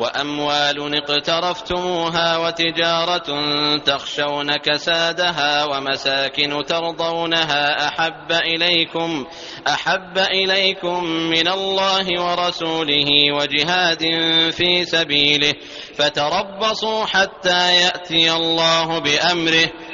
وأموال اقترفتموها وتجارة تخشون كسادها ومساكن ترضونها أحب إليكم أحب إليكم من الله ورسوله وجهاد في سبيله فتربصوا حتى يأتي الله بأمره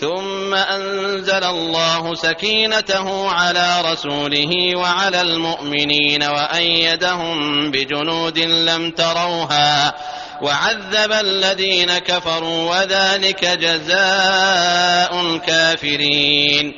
ثم أنزل الله سكينته على رسوله وعلى المؤمنين وأيدهم بجنود لم تروها وعذب الذين كفروا وذلك جزاء الكافرين